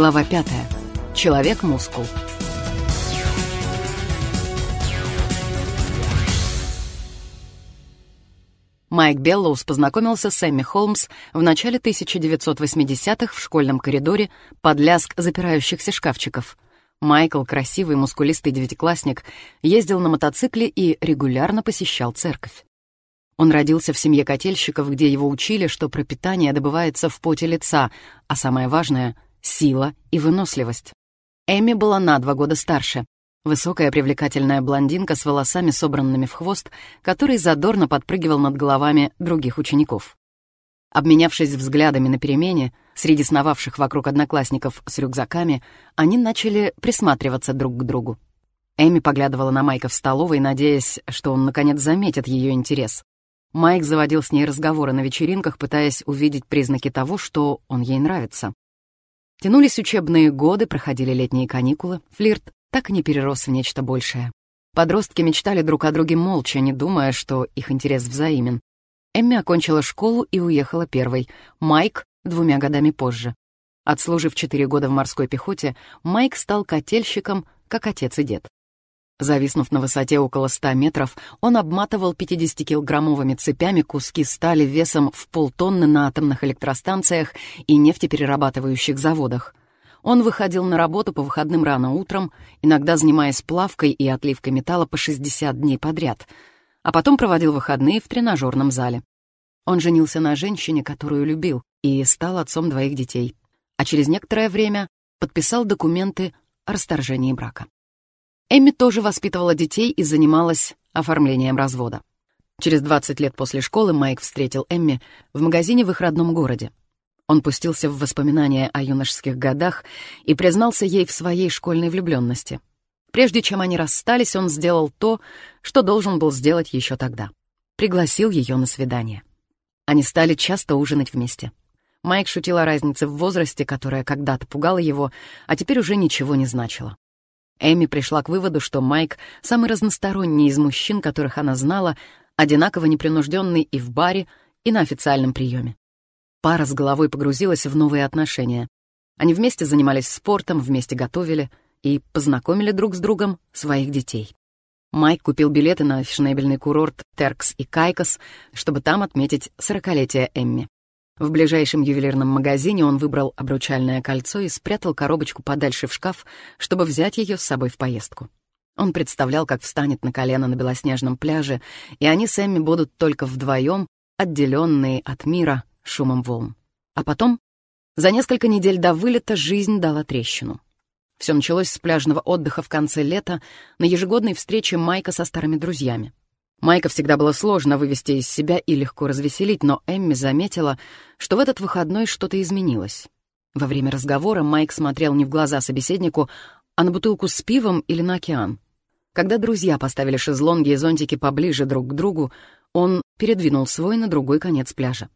Глава пятая. Человек-мускул. Майк Беллоус познакомился с Эмми Холмс в начале 1980-х в школьном коридоре под лязг запирающихся шкафчиков. Майкл, красивый, мускулистый девятиклассник, ездил на мотоцикле и регулярно посещал церковь. Он родился в семье котельщиков, где его учили, что пропитание добывается в поте лица, а самое важное — сила и выносливость. Эми была на два года старше. Высокая привлекательная блондинка с волосами, собранными в хвост, который задорно подпрыгивал над головами других учеников. Обменявшись взглядами на перемене, среди сновавших вокруг одноклассников с рюкзаками, они начали присматриваться друг к другу. Эми поглядывала на Майка в столовой, надеясь, что он наконец заметит ее интерес. Майк заводил с ней разговоры на вечеринках, пытаясь увидеть признаки того, что он ей нравится. Тянулись учебные годы, проходили летние каникулы. Флирт так и не перерос в нечто большее. Подростки мечтали друг о друге молча, не думая, что их интерес взаимен. Эмми окончила школу и уехала первой, Майк — двумя годами позже. Отслужив четыре года в морской пехоте, Майк стал котельщиком, как отец и дед. Зависнув на высоте около ста метров, он обматывал 50-килограммовыми цепями куски стали весом в полтонны на атомных электростанциях и нефтеперерабатывающих заводах. Он выходил на работу по выходным рано утром, иногда занимаясь плавкой и отливкой металла по 60 дней подряд, а потом проводил выходные в тренажерном зале. Он женился на женщине, которую любил, и стал отцом двоих детей. А через некоторое время подписал документы о расторжении брака. Эмми тоже воспитывала детей и занималась оформлением развода. Через 20 лет после школы Майк встретил Эмми в магазине в их родном городе. Он пустился в воспоминания о юношеских годах и признался ей в своей школьной влюбленности. Прежде чем они расстались, он сделал то, что должен был сделать еще тогда. Пригласил ее на свидание. Они стали часто ужинать вместе. Майк шутил о разнице в возрасте, которая когда-то пугала его, а теперь уже ничего не значила. Эми пришла к выводу, что Майк — самый разносторонний из мужчин, которых она знала, одинаково непринужденный и в баре, и на официальном приеме. Пара с головой погрузилась в новые отношения. Они вместе занимались спортом, вместе готовили и познакомили друг с другом своих детей. Майк купил билеты на фешенебельный курорт Теркс и Кайкос, чтобы там отметить сорокалетие Эмми. В ближайшем ювелирном магазине он выбрал обручальное кольцо и спрятал коробочку подальше в шкаф, чтобы взять ее с собой в поездку. Он представлял, как встанет на колено на белоснежном пляже, и они с Эмми будут только вдвоем, отделенные от мира шумом волн. А потом, за несколько недель до вылета, жизнь дала трещину. Все началось с пляжного отдыха в конце лета на ежегодной встрече Майка со старыми друзьями. Майка всегда было сложно вывести из себя и легко развеселить, но Эмми заметила, что в этот выходной что-то изменилось. Во время разговора Майк смотрел не в глаза собеседнику, а на бутылку с пивом или на океан. Когда друзья поставили шезлонги и зонтики поближе друг к другу, он передвинул свой на другой конец пляжа.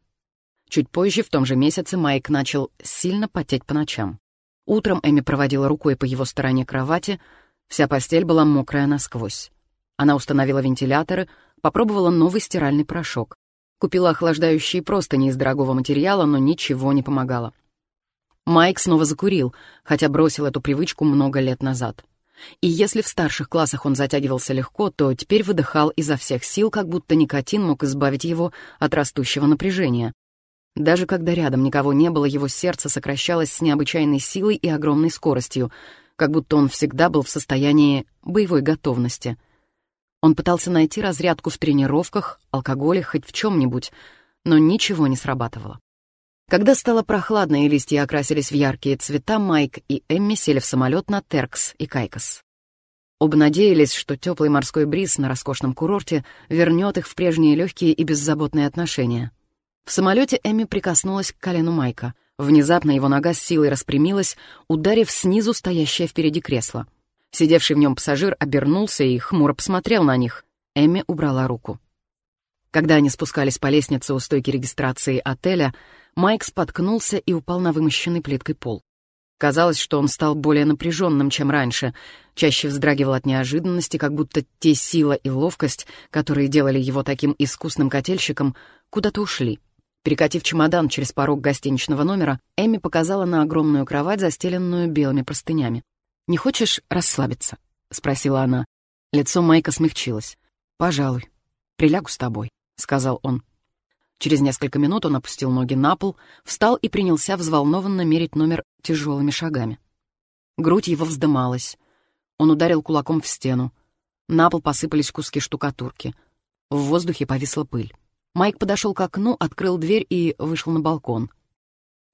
Чуть позже, в том же месяце, Майк начал сильно потеть по ночам. Утром Эми проводила рукой по его стороне кровати, вся постель была мокрая насквозь. Она установила вентиляторы, попробовала новый стиральный порошок. Купила охлаждающие простыни из дорогого материала, но ничего не помогало. Майк снова закурил, хотя бросил эту привычку много лет назад. И если в старших классах он затягивался легко, то теперь выдыхал изо всех сил, как будто никотин мог избавить его от растущего напряжения. Даже когда рядом никого не было, его сердце сокращалось с необычайной силой и огромной скоростью, как будто он всегда был в состоянии боевой готовности — он пытался найти разрядку в тренировках, алкоголе, хоть в чем-нибудь, но ничего не срабатывало. Когда стало прохладно и листья окрасились в яркие цвета, Майк и Эмми сели в самолет на Теркс и Кайкос. Оба надеялись, что теплый морской бриз на роскошном курорте вернет их в прежние легкие и беззаботные отношения. В самолете Эмми прикоснулась к колену Майка. Внезапно его нога с силой распрямилась, ударив снизу стоящее впереди кресло. Сидевший в нем пассажир обернулся и хмуро посмотрел на них. Эмми убрала руку. Когда они спускались по лестнице у стойки регистрации отеля, Майк споткнулся и упал на вымощенный плиткой пол. Казалось, что он стал более напряженным, чем раньше, чаще вздрагивал от неожиданности, как будто те сила и ловкость, которые делали его таким искусным котельщиком, куда-то ушли. Перекатив чемодан через порог гостиничного номера, Эми показала на огромную кровать, застеленную белыми простынями. «Не хочешь расслабиться?» — спросила она. Лицо Майка смягчилось. «Пожалуй. Прилягу с тобой», — сказал он. Через несколько минут он опустил ноги на пол, встал и принялся взволнованно мерить номер тяжелыми шагами. Грудь его вздымалась. Он ударил кулаком в стену. На пол посыпались куски штукатурки. В воздухе повисла пыль. Майк подошел к окну, открыл дверь и вышел на балкон.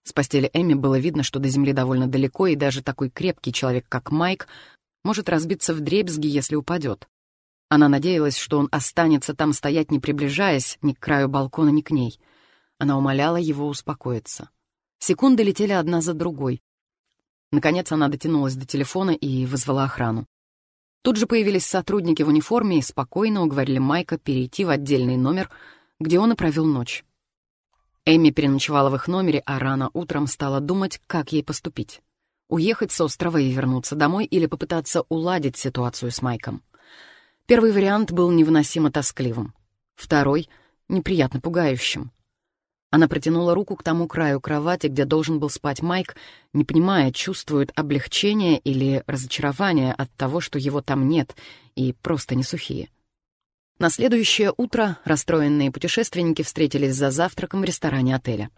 С постели Эми было видно, что до земли довольно далеко, и даже такой крепкий человек, как Майк, может разбиться в дребезги, если упадет. Она надеялась, что он останется там стоять, не приближаясь ни к краю балкона, ни к ней. Она умоляла его успокоиться. Секунды летели одна за другой. Наконец она дотянулась до телефона и вызвала охрану. Тут же появились сотрудники в униформе и спокойно уговорили Майка перейти в отдельный номер, где он и провел ночь. Эми переночевала в их номере, а рано утром стала думать, как ей поступить. Уехать с острова и вернуться домой или попытаться уладить ситуацию с Майком. Первый вариант был невыносимо тоскливым. Второй — неприятно пугающим. Она протянула руку к тому краю кровати, где должен был спать Майк, не понимая, чувствует облегчение или разочарование от того, что его там нет, и просто не сухие. На следующее утро расстроенные путешественники встретились за завтраком в ресторане отеля.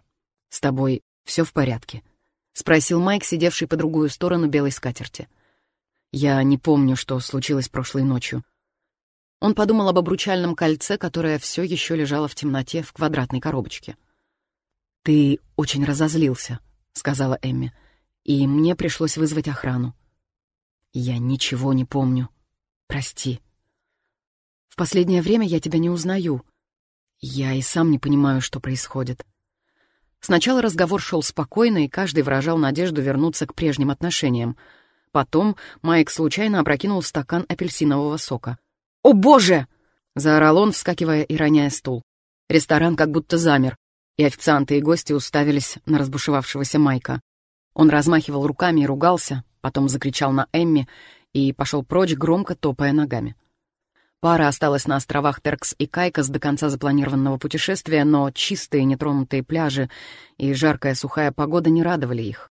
«С тобой все в порядке?» — спросил Майк, сидевший по другую сторону белой скатерти. «Я не помню, что случилось прошлой ночью. Он подумал об обручальном кольце, которое все еще лежало в темноте в квадратной коробочке. «Ты очень разозлился», — сказала Эмми, — «и мне пришлось вызвать охрану». «Я ничего не помню. Прости. В последнее время я тебя не узнаю. Я и сам не понимаю, что происходит». Сначала разговор шел спокойно, и каждый выражал надежду вернуться к прежним отношениям. Потом Майк случайно опрокинул стакан апельсинового сока. «О, боже!» — заорал он, вскакивая и роняя стул. Ресторан как будто замер, и официанты и гости уставились на разбушевавшегося Майка. Он размахивал руками и ругался, потом закричал на Эмми и пошел прочь, громко топая ногами. Пара осталась на островах Теркс и Кайкос до конца запланированного путешествия, но чистые нетронутые пляжи и жаркая сухая погода не радовали их.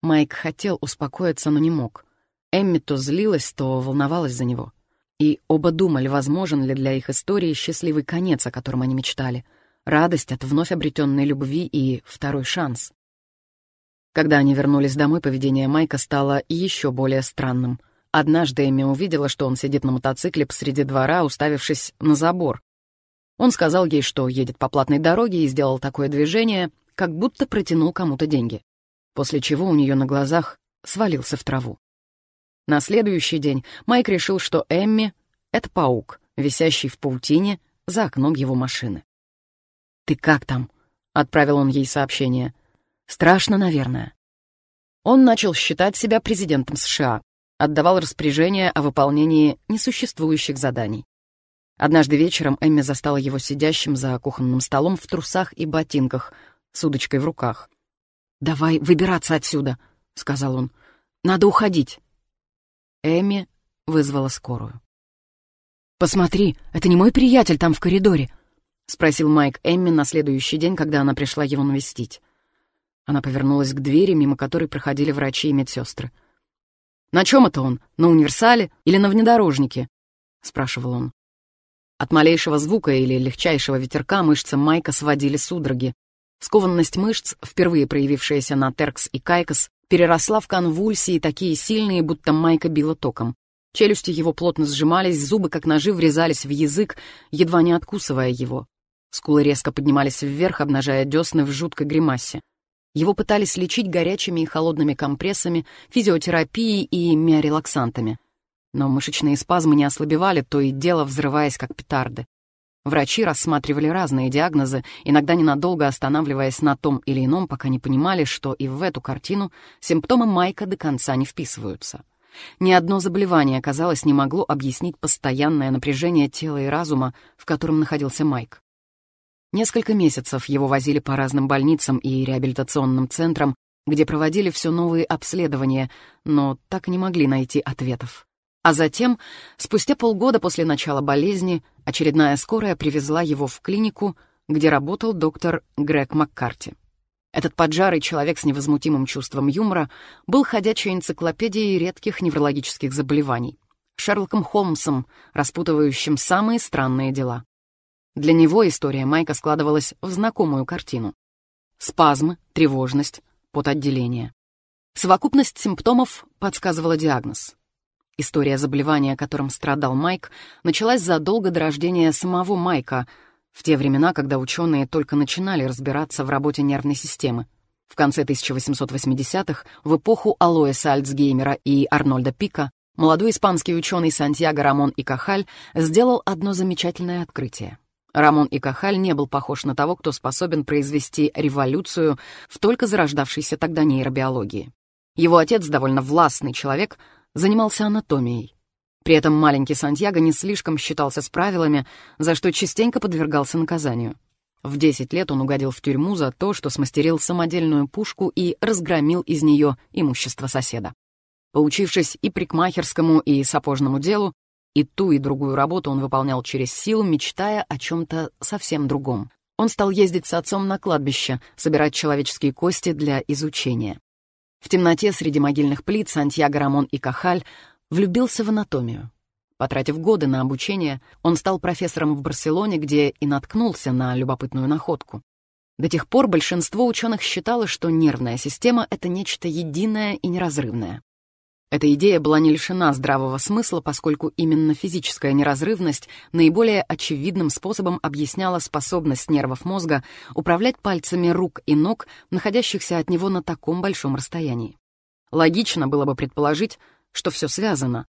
Майк хотел успокоиться, но не мог. Эмми то злилась, то волновалась за него. И оба думали, возможен ли для их истории счастливый конец, о котором они мечтали, радость от вновь обретенной любви и второй шанс. Когда они вернулись домой, поведение Майка стало еще более странным. Однажды Эми увидела, что он сидит на мотоцикле посреди двора, уставившись на забор. Он сказал ей, что едет по платной дороге и сделал такое движение, как будто протянул кому-то деньги, после чего у нее на глазах свалился в траву. На следующий день Майк решил, что Эмми — это паук, висящий в паутине за окном его машины. «Ты как там?» — отправил он ей сообщение. «Страшно, наверное». Он начал считать себя президентом США, отдавал распоряжения о выполнении несуществующих заданий. Однажды вечером Эмми застала его сидящим за кухонным столом в трусах и ботинках, с удочкой в руках. «Давай выбираться отсюда», — сказал он. «Надо уходить». Эми вызвала скорую. «Посмотри, это не мой приятель там в коридоре?» — спросил Майк Эмми на следующий день, когда она пришла его навестить. Она повернулась к двери, мимо которой проходили врачи и медсестры. «На чем это он? На универсале или на внедорожнике?» — спрашивал он. От малейшего звука или легчайшего ветерка мышцы Майка сводили судороги. Скованность мышц, впервые проявившаяся на Теркс и Кайкос, переросла в конвульсии, такие сильные, будто Майка била током. Челюсти его плотно сжимались, зубы, как ножи, врезались в язык, едва не откусывая его. Скулы резко поднимались вверх, обнажая десны в жуткой гримасе. Его пытались лечить горячими и холодными компрессами, физиотерапией и миорелаксантами. Но мышечные спазмы не ослабевали, то и дело взрываясь, как петарды. Врачи рассматривали разные диагнозы, иногда ненадолго останавливаясь на том или ином, пока не понимали, что и в эту картину симптомы Майка до конца не вписываются. Ни одно заболевание, казалось, не могло объяснить постоянное напряжение тела и разума, в котором находился Майк. Несколько месяцев его возили по разным больницам и реабилитационным центрам, где проводили все новые обследования, но так не могли найти ответов. А затем, спустя полгода после начала болезни, очередная скорая привезла его в клинику, где работал доктор Грег Маккарти. Этот поджарый человек с невозмутимым чувством юмора был ходячей энциклопедией редких неврологических заболеваний, Шерлоком Холмсом, распутывающим самые странные дела. Для него история Майка складывалась в знакомую картину. Спазмы, тревожность, потоотделение. Совокупность симптомов подсказывала диагноз. История заболевания, которым страдал Майк, началась задолго до рождения самого Майка, в те времена, когда ученые только начинали разбираться в работе нервной системы. В конце 1880-х, в эпоху Алоэса Альцгеймера и Арнольда Пика, молодой испанский ученый Сантьяго Рамон и Кахаль сделал одно замечательное открытие. Рамон и Кахаль не был похож на того, кто способен произвести революцию в только зарождавшейся тогда нейробиологии. Его отец, довольно властный человек, занимался анатомией. При этом маленький Сантьяго не слишком считался с правилами, за что частенько подвергался наказанию. В 10 лет он угодил в тюрьму за то, что смастерил самодельную пушку и разгромил из нее имущество соседа. Поучившись и прикмахерскому, и сапожному делу, и ту, и другую работу он выполнял через силу, мечтая о чем-то совсем другом. Он стал ездить с отцом на кладбище, собирать человеческие кости для изучения. В темноте среди могильных плит Сантьяго Рамон и Кахаль влюбился в анатомию. Потратив годы на обучение, он стал профессором в Барселоне, где и наткнулся на любопытную находку. До тех пор большинство ученых считало, что нервная система — это нечто единое и неразрывное. Эта идея была не лишена здравого смысла, поскольку именно физическая неразрывность наиболее очевидным способом объясняла способность нервов мозга управлять пальцами рук и ног, находящихся от него на таком большом расстоянии. Логично было бы предположить, что все связано.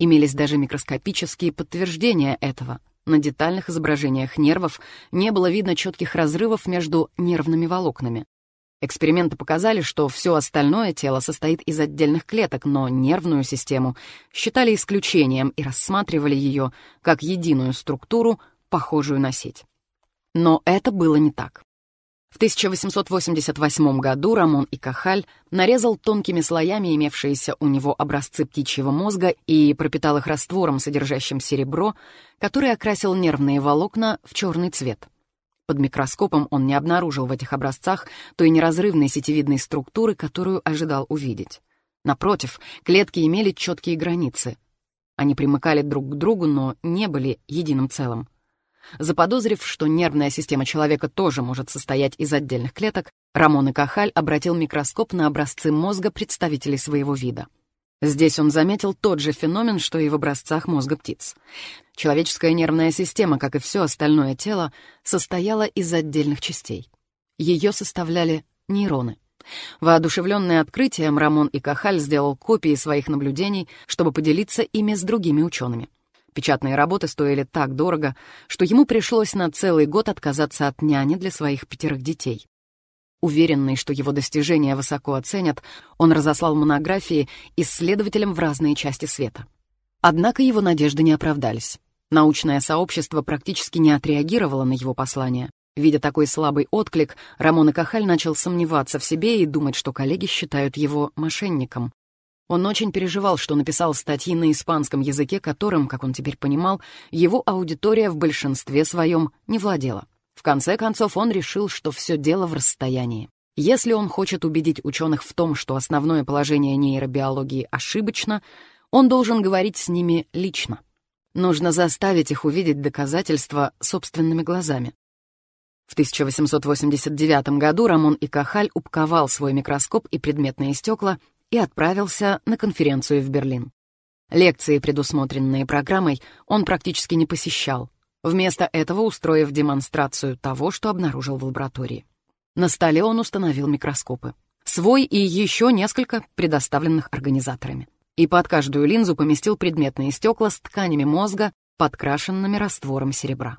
Имелись даже микроскопические подтверждения этого. На детальных изображениях нервов не было видно четких разрывов между нервными волокнами. Эксперименты показали, что все остальное тело состоит из отдельных клеток, но нервную систему считали исключением и рассматривали ее как единую структуру, похожую на сеть. Но это было не так. В 1888 году Рамон и Кахаль нарезал тонкими слоями имевшиеся у него образцы птичьего мозга и пропитал их раствором, содержащим серебро, который окрасил нервные волокна в черный цвет — под микроскопом он не обнаружил в этих образцах той неразрывной сетевидной структуры, которую ожидал увидеть. Напротив, клетки имели четкие границы. Они примыкали друг к другу, но не были единым целым. Заподозрив, что нервная система человека тоже может состоять из отдельных клеток, Рамон и Кахаль обратил микроскоп на образцы мозга представителей своего вида — Здесь он заметил тот же феномен, что и в образцах мозга птиц. Человеческая нервная система, как и все остальное тело, состояла из отдельных частей. Ее составляли нейроны. Воодушевленный открытием, Рамон и Кахаль сделал копии своих наблюдений, чтобы поделиться ими с другими учеными. Печатные работы стоили так дорого, что ему пришлось на целый год отказаться от няни для своих пятерых детей. Уверенный, что его достижения высоко оценят, он разослал монографии исследователям в разные части света. Однако его надежды не оправдались. Научное сообщество практически не отреагировало на его послание. Видя такой слабый отклик, Рамон и Кахаль начал сомневаться в себе и думать, что коллеги считают его мошенником. Он очень переживал, что написал статьи на испанском языке, которым, как он теперь понимал, его аудитория в большинстве своем не владела. В конце концов, он решил, что все дело в расстоянии. Если он хочет убедить ученых в том, что основное положение нейробиологии ошибочно, он должен говорить с ними лично. Нужно заставить их увидеть доказательства собственными глазами. В 1889 году Рамон и Кахаль упаковал свой микроскоп и предметные стекла и отправился на конференцию в Берлин. Лекции, предусмотренные программой, он практически не посещал, вместо этого устроив демонстрацию того, что обнаружил в лаборатории. На столе он установил микроскопы. Свой и еще несколько предоставленных организаторами. И под каждую линзу поместил предметные стекла с тканями мозга, подкрашенными раствором серебра.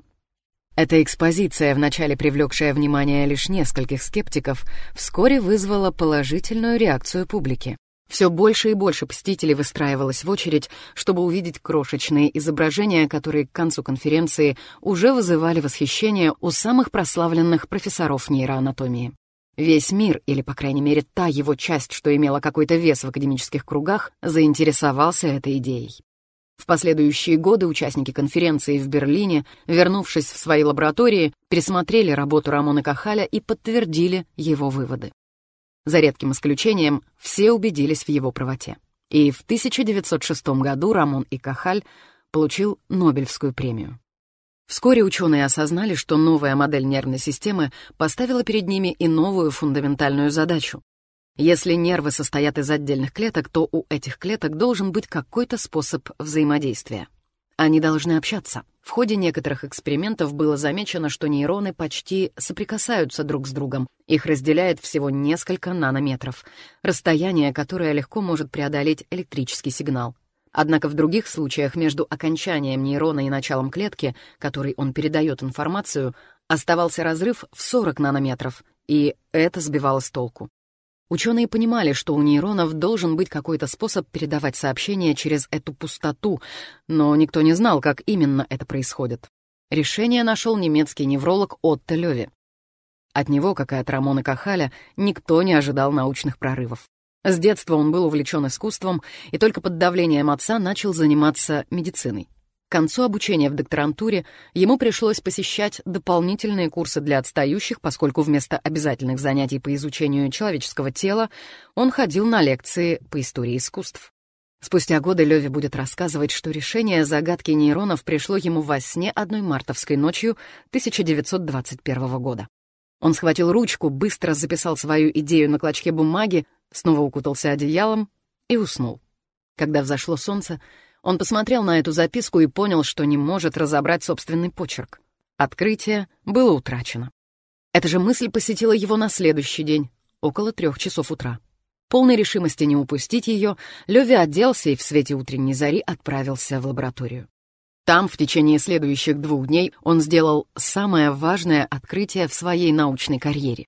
Эта экспозиция, вначале привлекшая внимание лишь нескольких скептиков, вскоре вызвала положительную реакцию публики. Все больше и больше посетителей выстраивалось в очередь, чтобы увидеть крошечные изображения, которые к концу конференции уже вызывали восхищение у самых прославленных профессоров нейроанатомии. Весь мир, или, по крайней мере, та его часть, что имела какой-то вес в академических кругах, заинтересовался этой идеей. В последующие годы участники конференции в Берлине, вернувшись в свои лаборатории, пересмотрели работу Рамона Кахаля и подтвердили его выводы. За редким исключением, все убедились в его правоте. И в 1906 году Рамон и Кахаль получил Нобелевскую премию. Вскоре ученые осознали, что новая модель нервной системы поставила перед ними и новую фундаментальную задачу если нервы состоят из отдельных клеток, то у этих клеток должен быть какой-то способ взаимодействия. Они должны общаться. В ходе некоторых экспериментов было замечено, что нейроны почти соприкасаются друг с другом. Их разделяет всего несколько нанометров, расстояние, которое легко может преодолеть электрический сигнал. Однако в других случаях между окончанием нейрона и началом клетки, которой он передает информацию, оставался разрыв в 40 нанометров, и это сбивало с толку. Ученые понимали, что у нейронов должен быть какой-то способ передавать сообщения через эту пустоту, но никто не знал, как именно это происходит. Решение нашел немецкий невролог Отто Леви. От него, как и от Рамона Кахаля, никто не ожидал научных прорывов. С детства он был увлечен искусством и только под давлением отца начал заниматься медициной. К концу обучения в докторантуре ему пришлось посещать дополнительные курсы для отстающих, поскольку вместо обязательных занятий по изучению человеческого тела он ходил на лекции по истории искусств. Спустя годы Леви будет рассказывать, что решение загадки нейронов пришло ему во сне одной мартовской ночью 1921 года. Он схватил ручку, быстро записал свою идею на клочке бумаги, снова укутался одеялом и уснул. Когда взошло солнце, он посмотрел на эту записку и понял, что не может разобрать собственный почерк. Открытие было утрачено. Эта же мысль посетила его на следующий день, около трех часов утра. Полной решимости не упустить ее, Леви оделся и в свете утренней зари отправился в лабораторию. Там в течение следующих двух дней он сделал самое важное открытие в своей научной карьере.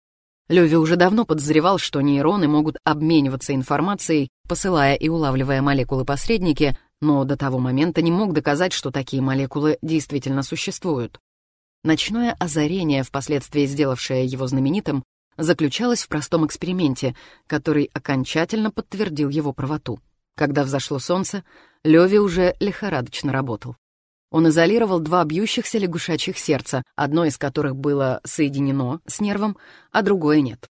Леви уже давно подозревал, что нейроны могут обмениваться информацией, посылая и улавливая молекулы-посредники, но до того момента не мог доказать, что такие молекулы действительно существуют. Ночное озарение, впоследствии сделавшее его знаменитым, заключалось в простом эксперименте, который окончательно подтвердил его правоту. Когда взошло солнце, Леви уже лихорадочно работал. Он изолировал два бьющихся лягушачьих сердца, одно из которых было соединено с нервом, а другое нет.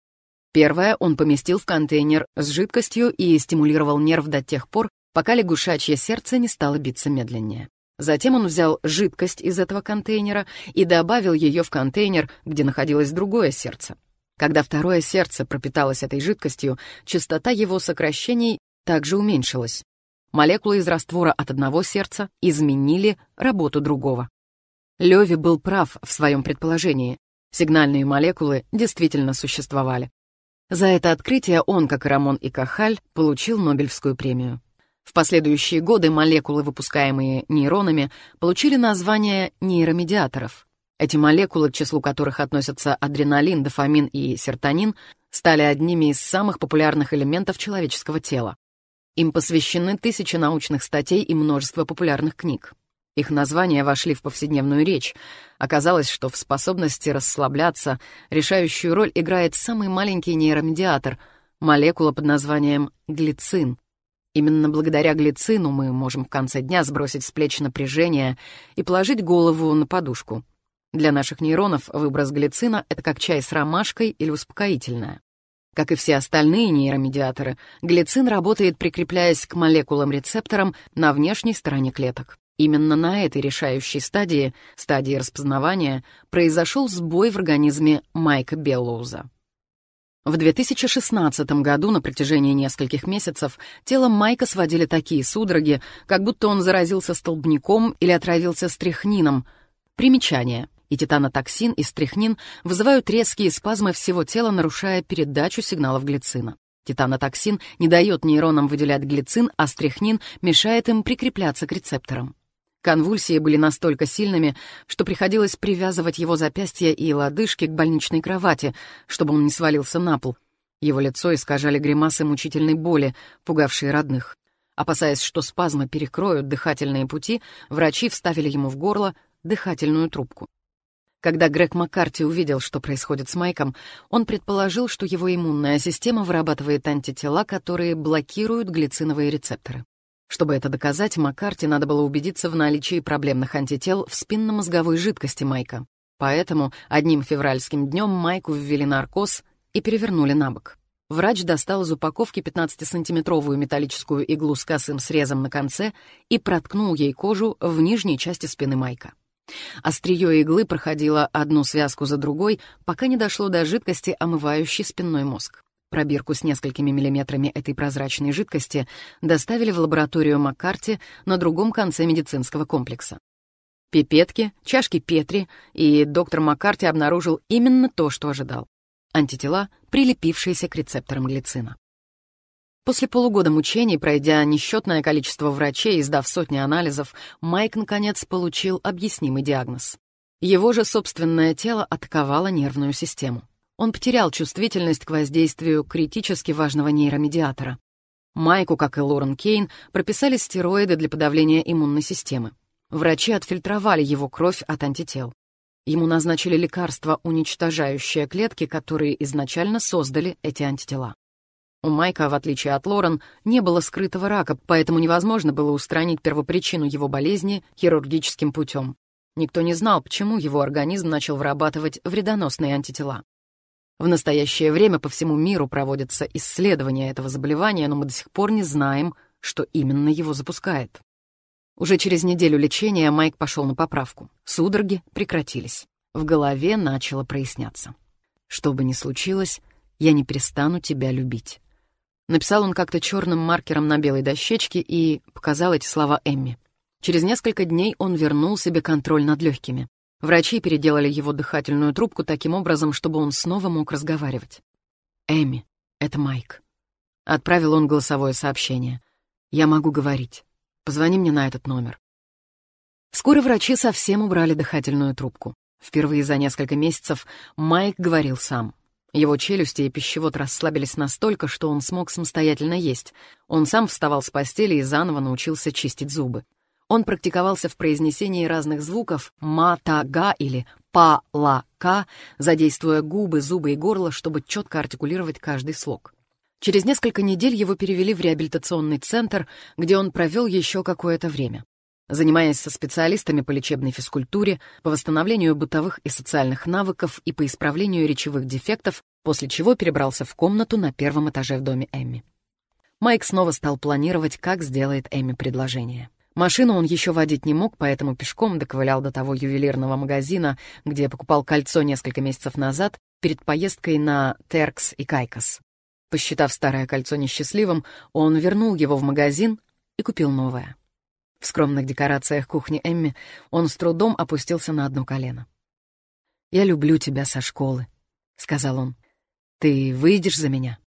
Первое он поместил в контейнер с жидкостью и стимулировал нерв до тех пор, пока лягушачье сердце не стало биться медленнее. Затем он взял жидкость из этого контейнера и добавил ее в контейнер, где находилось другое сердце. Когда второе сердце пропиталось этой жидкостью, частота его сокращений также уменьшилась. Молекулы из раствора от одного сердца изменили работу другого. Леви был прав в своем предположении. Сигнальные молекулы действительно существовали. За это открытие он, как и Рамон и Кахаль, получил Нобелевскую премию. В последующие годы молекулы, выпускаемые нейронами, получили название нейромедиаторов. Эти молекулы, к числу которых относятся адреналин, дофамин и серотонин, стали одними из самых популярных элементов человеческого тела. Им посвящены тысячи научных статей и множество популярных книг. Их названия вошли в повседневную речь. Оказалось, что в способности расслабляться решающую роль играет самый маленький нейромедиатор — молекула под названием глицин — Именно благодаря глицину мы можем в конце дня сбросить с плеч напряжение и положить голову на подушку. Для наших нейронов выброс глицина — это как чай с ромашкой или успокоительное. Как и все остальные нейромедиаторы, глицин работает, прикрепляясь к молекулам-рецепторам на внешней стороне клеток. Именно на этой решающей стадии, стадии распознавания, произошел сбой в организме Майка Беллоуза. В 2016 году на протяжении нескольких месяцев тело Майка сводили такие судороги, как будто он заразился столбняком или отравился стрихнином. Примечание. И титанотоксин, и стрихнин вызывают резкие спазмы всего тела, нарушая передачу сигналов глицина. Титанотоксин не дает нейронам выделять глицин, а стрихнин мешает им прикрепляться к рецепторам. Конвульсии были настолько сильными, что приходилось привязывать его запястья и лодыжки к больничной кровати, чтобы он не свалился на пол. Его лицо искажали гримасы мучительной боли, пугавшие родных. Опасаясь, что спазмы перекроют дыхательные пути, врачи вставили ему в горло дыхательную трубку. Когда Грег Маккарти увидел, что происходит с Майком, он предположил, что его иммунная система вырабатывает антитела, которые блокируют глициновые рецепторы. Чтобы это доказать, Маккарти надо было убедиться в наличии проблемных антител в спинномозговой жидкости Майка. Поэтому одним февральским днем Майку ввели наркоз и перевернули на бок. Врач достал из упаковки 15-сантиметровую металлическую иглу с косым срезом на конце и проткнул ей кожу в нижней части спины Майка. Острие иглы проходило одну связку за другой, пока не дошло до жидкости, омывающей спинной мозг. Пробирку с несколькими миллиметрами этой прозрачной жидкости доставили в лабораторию Маккарти на другом конце медицинского комплекса. Пипетки, чашки Петри, и доктор Маккарти обнаружил именно то, что ожидал. Антитела, прилепившиеся к рецепторам глицина. После полугода мучений, пройдя несчетное количество врачей и сдав сотни анализов, Майк, наконец, получил объяснимый диагноз. Его же собственное тело атаковало нервную систему он потерял чувствительность к воздействию критически важного нейромедиатора. Майку, как и Лорен Кейн, прописали стероиды для подавления иммунной системы. Врачи отфильтровали его кровь от антител. Ему назначили лекарство, уничтожающее клетки, которые изначально создали эти антитела. У Майка, в отличие от Лорен, не было скрытого рака, поэтому невозможно было устранить первопричину его болезни хирургическим путем. Никто не знал, почему его организм начал вырабатывать вредоносные антитела. В настоящее время по всему миру проводятся исследования этого заболевания, но мы до сих пор не знаем, что именно его запускает. Уже через неделю лечения Майк пошел на поправку. Судороги прекратились. В голове начало проясняться. «Что бы ни случилось, я не перестану тебя любить». Написал он как-то черным маркером на белой дощечке и показал эти слова Эмми. Через несколько дней он вернул себе контроль над легкими. Врачи переделали его дыхательную трубку таким образом, чтобы он снова мог разговаривать. «Эми, это Майк». Отправил он голосовое сообщение. «Я могу говорить. Позвони мне на этот номер». Скоро врачи совсем убрали дыхательную трубку. Впервые за несколько месяцев Майк говорил сам. Его челюсти и пищевод расслабились настолько, что он смог самостоятельно есть. Он сам вставал с постели и заново научился чистить зубы. Он практиковался в произнесении разных звуков «ма-та-га» или «па-ла-ка», задействуя губы, зубы и горло, чтобы четко артикулировать каждый слог. Через несколько недель его перевели в реабилитационный центр, где он провел еще какое-то время. Занимаясь со специалистами по лечебной физкультуре, по восстановлению бытовых и социальных навыков и по исправлению речевых дефектов, после чего перебрался в комнату на первом этаже в доме Эмми. Майк снова стал планировать, как сделает Эмми предложение. Машину он еще водить не мог, поэтому пешком доковылял до того ювелирного магазина, где покупал кольцо несколько месяцев назад перед поездкой на Теркс и Кайкос. Посчитав старое кольцо несчастливым, он вернул его в магазин и купил новое. В скромных декорациях кухни Эмми он с трудом опустился на одно колено. «Я люблю тебя со школы», — сказал он. «Ты выйдешь за меня?»